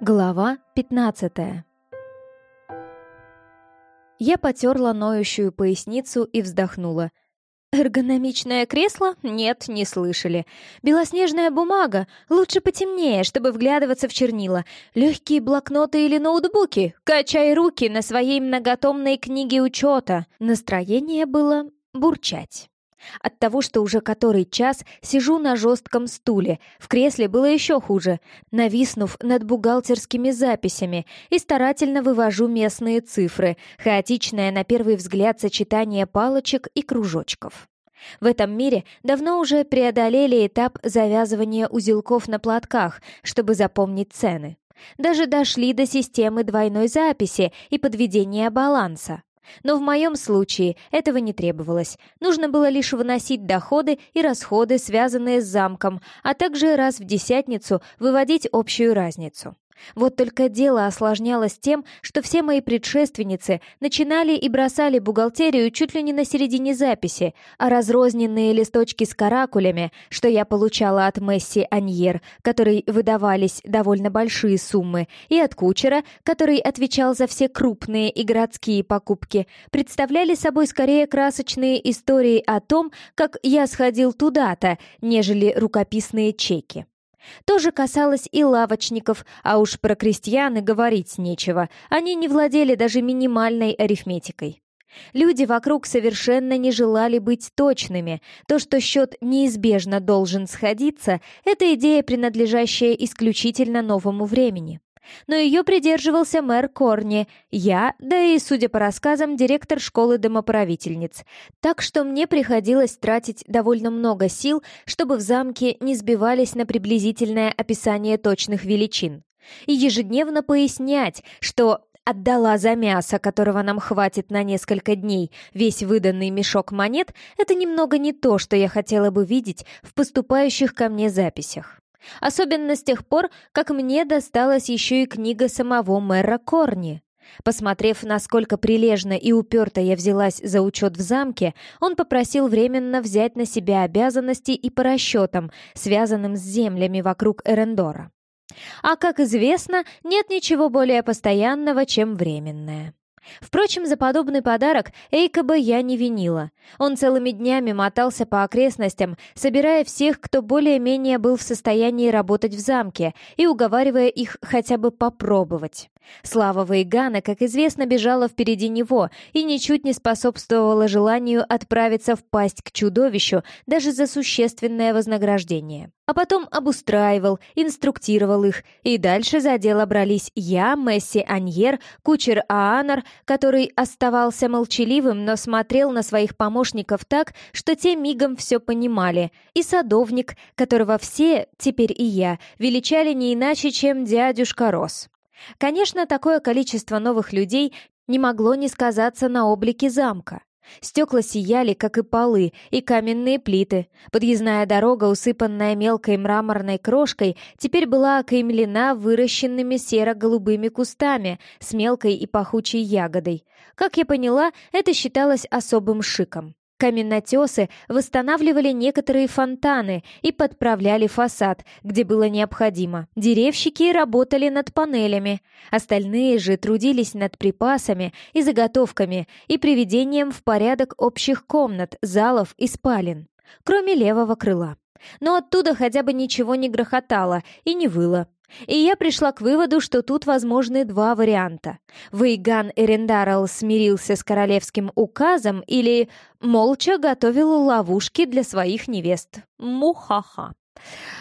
Глава 15 Я потерла ноющую поясницу и вздохнула. «Эргономичное кресло? Нет, не слышали. Белоснежная бумага? Лучше потемнее, чтобы вглядываться в чернила. Легкие блокноты или ноутбуки? Качай руки на своей многотомной книге учета». Настроение было бурчать. От того, что уже который час сижу на жестком стуле, в кресле было еще хуже, нависнув над бухгалтерскими записями и старательно вывожу местные цифры, хаотичное на первый взгляд сочетание палочек и кружочков. В этом мире давно уже преодолели этап завязывания узелков на платках, чтобы запомнить цены. Даже дошли до системы двойной записи и подведения баланса. Но в моем случае этого не требовалось. Нужно было лишь выносить доходы и расходы, связанные с замком, а также раз в десятницу выводить общую разницу. Вот только дело осложнялось тем, что все мои предшественницы начинали и бросали бухгалтерию чуть ли не на середине записи, а разрозненные листочки с каракулями, что я получала от Месси Аньер, которой выдавались довольно большие суммы, и от кучера, который отвечал за все крупные и городские покупки, представляли собой скорее красочные истории о том, как я сходил туда-то, нежели рукописные чеки. То же касалось и лавочников, а уж про крестьян и говорить нечего. Они не владели даже минимальной арифметикой. Люди вокруг совершенно не желали быть точными. То, что счет неизбежно должен сходиться, это идея, принадлежащая исключительно новому времени но ее придерживался мэр Корни, я, да и, судя по рассказам, директор школы домоправительниц. Так что мне приходилось тратить довольно много сил, чтобы в замке не сбивались на приблизительное описание точных величин. И ежедневно пояснять, что отдала за мясо, которого нам хватит на несколько дней, весь выданный мешок монет, это немного не то, что я хотела бы видеть в поступающих ко мне записях. Особенно с тех пор, как мне досталась еще и книга самого мэра Корни. Посмотрев, насколько прилежно и уперто я взялась за учет в замке, он попросил временно взять на себя обязанности и по расчетам, связанным с землями вокруг Эрендора. А, как известно, нет ничего более постоянного, чем временное. Впрочем, за подобный подарок Эйкоба я не винила. Он целыми днями мотался по окрестностям, собирая всех, кто более-менее был в состоянии работать в замке, и уговаривая их хотя бы попробовать. Слава Вейгана, как известно, бежала впереди него и ничуть не способствовала желанию отправиться в пасть к чудовищу даже за существенное вознаграждение. А потом обустраивал, инструктировал их, и дальше за дело брались я, Месси Аньер, кучер Аанар, который оставался молчаливым, но смотрел на своих помощников так, что те мигом все понимали, и садовник, которого все, теперь и я, величали не иначе, чем дядюшка Рос. Конечно, такое количество новых людей не могло не сказаться на облике замка. Стекла сияли, как и полы, и каменные плиты. Подъездная дорога, усыпанная мелкой мраморной крошкой, теперь была окаймлена выращенными серо-голубыми кустами с мелкой и пахучей ягодой. Как я поняла, это считалось особым шиком. Каменотесы восстанавливали некоторые фонтаны и подправляли фасад, где было необходимо. Деревщики работали над панелями. Остальные же трудились над припасами и заготовками и приведением в порядок общих комнат, залов и спален. Кроме левого крыла. Но оттуда хотя бы ничего не грохотало и не выло. И я пришла к выводу, что тут возможны два варианта. Вейган Эрендарл смирился с королевским указом или молча готовил ловушки для своих невест. Мухаха.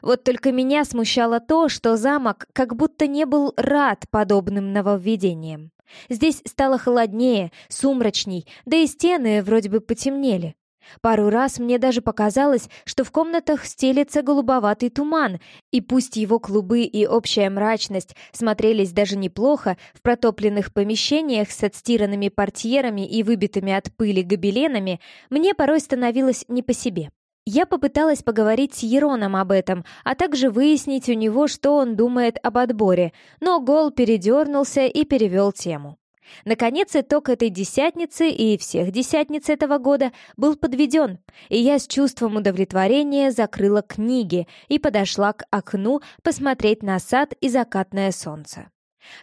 Вот только меня смущало то, что замок как будто не был рад подобным нововведениям. Здесь стало холоднее, сумрачней, да и стены вроде бы потемнели. Пару раз мне даже показалось, что в комнатах стелется голубоватый туман, и пусть его клубы и общая мрачность смотрелись даже неплохо в протопленных помещениях с отстиранными портьерами и выбитыми от пыли гобеленами, мне порой становилось не по себе. Я попыталась поговорить с Ероном об этом, а также выяснить у него, что он думает об отборе, но Гол передернулся и перевел тему. Наконец, итог этой десятницы и всех десятниц этого года был подведен, и я с чувством удовлетворения закрыла книги и подошла к окну посмотреть на сад и закатное солнце.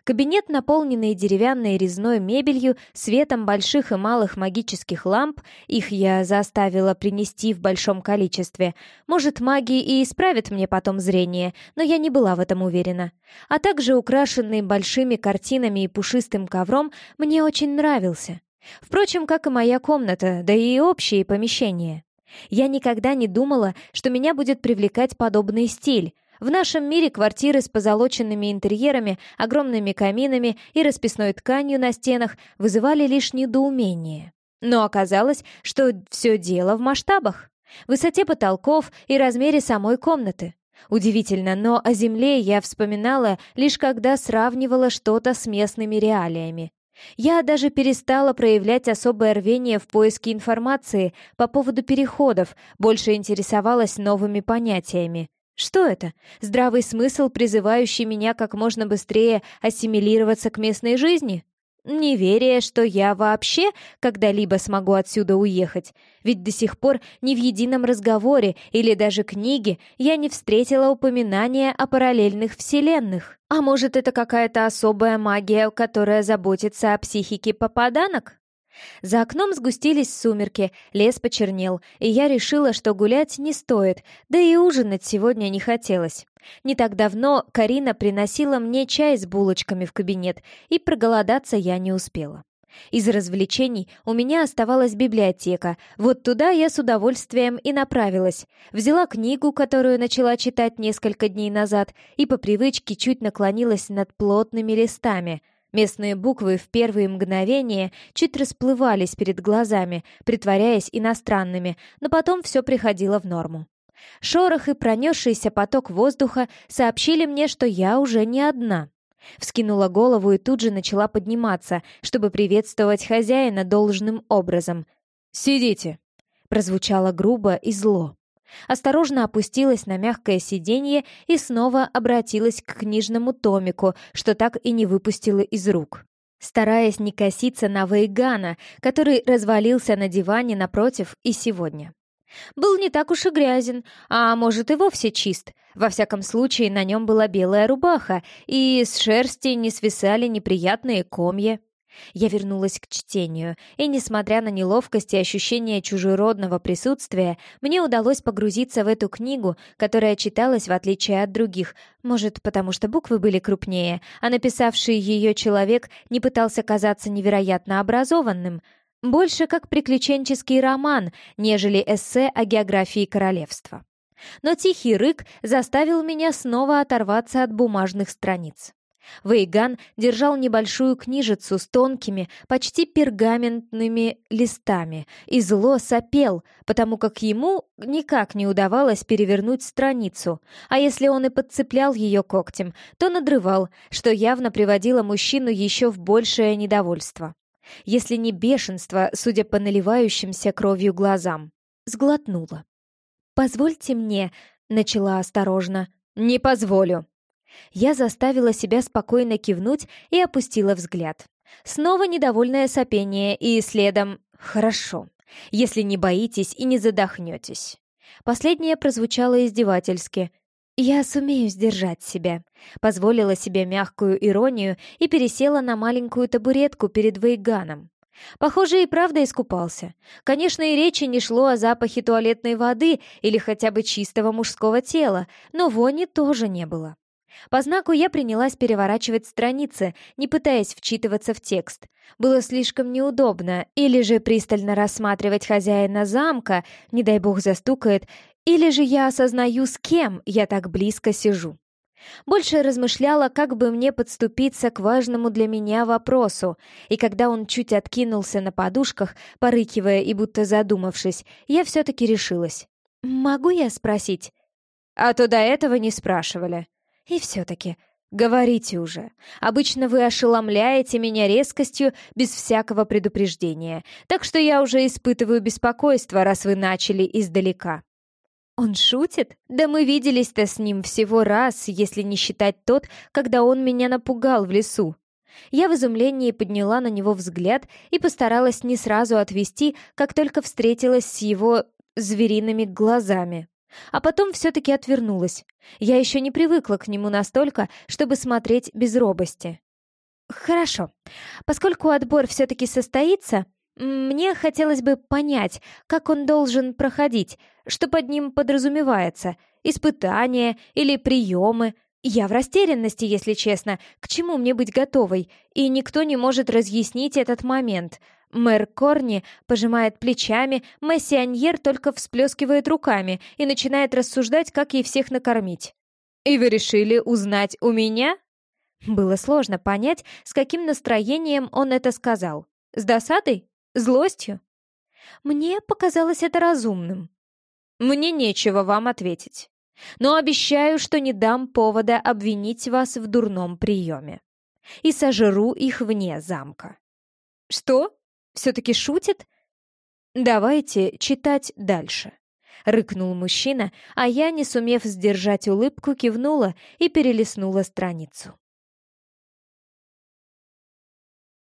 Кабинет, наполненный деревянной резной мебелью, светом больших и малых магических ламп, их я заставила принести в большом количестве. Может, маги и исправят мне потом зрение, но я не была в этом уверена. А также украшенный большими картинами и пушистым ковром мне очень нравился. Впрочем, как и моя комната, да и общие помещения. Я никогда не думала, что меня будет привлекать подобный стиль, в нашем мире квартиры с позолоченными интерьерами, огромными каминами и расписной тканью на стенах вызывали лишь недоумение. Но оказалось, что все дело в масштабах, высоте потолков и размере самой комнаты. Удивительно, но о Земле я вспоминала лишь когда сравнивала что-то с местными реалиями. Я даже перестала проявлять особое рвение в поиске информации по поводу переходов, больше интересовалась новыми понятиями. Что это? Здравый смысл, призывающий меня как можно быстрее ассимилироваться к местной жизни? Неверие, что я вообще когда-либо смогу отсюда уехать. Ведь до сих пор ни в едином разговоре или даже книге я не встретила упоминания о параллельных вселенных. А может, это какая-то особая магия, которая заботится о психике попаданок? За окном сгустились сумерки, лес почернел, и я решила, что гулять не стоит, да и ужинать сегодня не хотелось. Не так давно Карина приносила мне чай с булочками в кабинет, и проголодаться я не успела. Из развлечений у меня оставалась библиотека. Вот туда я с удовольствием и направилась. Взяла книгу, которую начала читать несколько дней назад, и по привычке чуть наклонилась над плотными листами — Местные буквы в первые мгновения чуть расплывались перед глазами, притворяясь иностранными, но потом все приходило в норму. Шорох и пронесшийся поток воздуха сообщили мне, что я уже не одна. Вскинула голову и тут же начала подниматься, чтобы приветствовать хозяина должным образом. «Сидите!» Прозвучало грубо и зло. Осторожно опустилась на мягкое сиденье и снова обратилась к книжному томику, что так и не выпустила из рук. Стараясь не коситься на Вейгана, который развалился на диване напротив и сегодня. Был не так уж и грязен, а может и вовсе чист. Во всяком случае, на нем была белая рубаха, и с шерсти не свисали неприятные комья. Я вернулась к чтению, и, несмотря на неловкость и ощущение чужеродного присутствия, мне удалось погрузиться в эту книгу, которая читалась в отличие от других, может, потому что буквы были крупнее, а написавший ее человек не пытался казаться невероятно образованным, больше как приключенческий роман, нежели эссе о географии королевства. Но тихий рык заставил меня снова оторваться от бумажных страниц. Вейган держал небольшую книжицу с тонкими, почти пергаментными листами и зло сопел, потому как ему никак не удавалось перевернуть страницу, а если он и подцеплял ее когтем, то надрывал, что явно приводило мужчину еще в большее недовольство. Если не бешенство, судя по наливающимся кровью глазам. Сглотнула. «Позвольте мне», — начала осторожно. «Не позволю», я заставила себя спокойно кивнуть и опустила взгляд. Снова недовольное сопение и следом «Хорошо, если не боитесь и не задохнетесь». Последнее прозвучало издевательски. «Я сумею сдержать себя», позволила себе мягкую иронию и пересела на маленькую табуретку перед Вейганом. Похоже, и правда искупался. Конечно, и речи не шло о запахе туалетной воды или хотя бы чистого мужского тела, но вони тоже не было. По знаку я принялась переворачивать страницы, не пытаясь вчитываться в текст. Было слишком неудобно, или же пристально рассматривать хозяина замка, не дай бог застукает, или же я осознаю, с кем я так близко сижу. Больше размышляла, как бы мне подступиться к важному для меня вопросу, и когда он чуть откинулся на подушках, порыкивая и будто задумавшись, я все-таки решилась. «Могу я спросить?» «А то до этого не спрашивали», и все-таки, говорите уже. Обычно вы ошеломляете меня резкостью без всякого предупреждения, так что я уже испытываю беспокойство, раз вы начали издалека. Он шутит? Да мы виделись-то с ним всего раз, если не считать тот, когда он меня напугал в лесу. Я в изумлении подняла на него взгляд и постаралась не сразу отвести, как только встретилась с его звериными глазами. А потом все-таки отвернулась. Я еще не привыкла к нему настолько, чтобы смотреть без робости. «Хорошо. Поскольку отбор все-таки состоится, мне хотелось бы понять, как он должен проходить, что под ним подразумевается, испытания или приемы. Я в растерянности, если честно, к чему мне быть готовой, и никто не может разъяснить этот момент. Мэр Корни пожимает плечами, Мессионьер только всплескивает руками и начинает рассуждать, как ей всех накормить. «И вы решили узнать у меня?» Было сложно понять, с каким настроением он это сказал. С досадой? Злостью? Мне показалось это разумным. Мне нечего вам ответить. Но обещаю, что не дам повода обвинить вас в дурном приеме. И сожру их вне замка. Что? Все-таки шутит? Давайте читать дальше. Рыкнул мужчина, а я, не сумев сдержать улыбку, кивнула и перелистнула страницу.